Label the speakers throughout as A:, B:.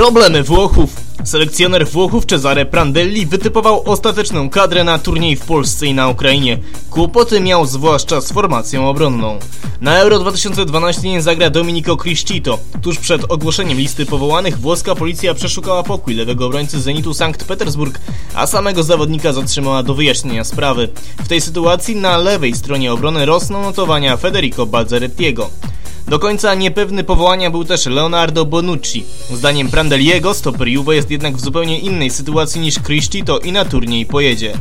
A: Problemy Włochów. Selekcjoner Włochów Cesare Prandelli wytypował ostateczną kadrę na turniej w Polsce i na Ukrainie. Kłopoty miał zwłaszcza z formacją obronną. Na Euro 2012 nie zagra Domenico Criscito. Tuż przed ogłoszeniem listy powołanych włoska policja przeszukała pokój lewego obrońcy Zenitu Sankt Petersburg, a samego zawodnika zatrzymała do wyjaśnienia sprawy. W tej sytuacji na lewej stronie obrony rosną notowania Federico Balzarettiego. Do końca niepewny powołania był też Leonardo Bonucci. Zdaniem Prandeliego stoper Juve jest jednak w zupełnie innej sytuacji niż Criscito i na turniej pojedzie.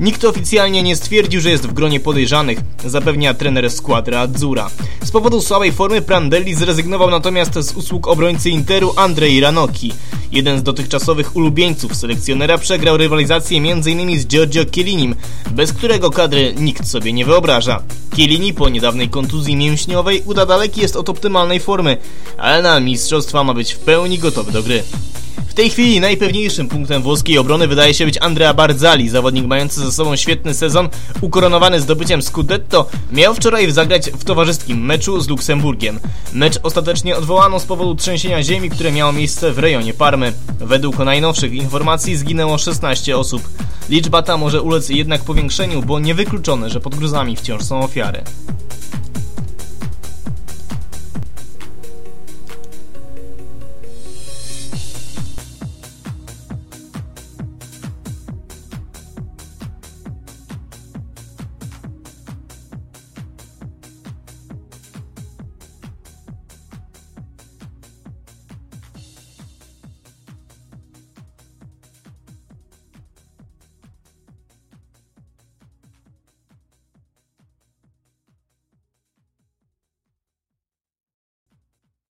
A: Nikt oficjalnie nie stwierdził, że jest w gronie podejrzanych, zapewnia trener Squadra Azzurra. Z powodu słabej formy Prandelli zrezygnował natomiast z usług obrońcy Interu Andrei Ranocchi. Jeden z dotychczasowych ulubieńców selekcjonera przegrał rywalizację m.in. z Giorgio Chiellinim, bez którego kadry nikt sobie nie wyobraża. Chiellini po niedawnej kontuzji mięśniowej uda daleki jest od optymalnej formy, ale na mistrzostwa ma być w pełni gotowy do gry. W tej chwili najpewniejszym punktem włoskiej obrony wydaje się być Andrea Barzali, zawodnik mający ze sobą świetny sezon, ukoronowany zdobyciem Scudetto, miał wczoraj zagrać w towarzyskim meczu z Luksemburgiem. Mecz ostatecznie odwołano z powodu trzęsienia ziemi, które miało miejsce w rejonie Parmy. Według najnowszych informacji zginęło 16 osób. Liczba ta może ulec jednak powiększeniu, bo niewykluczone, że pod gruzami wciąż są ofiary.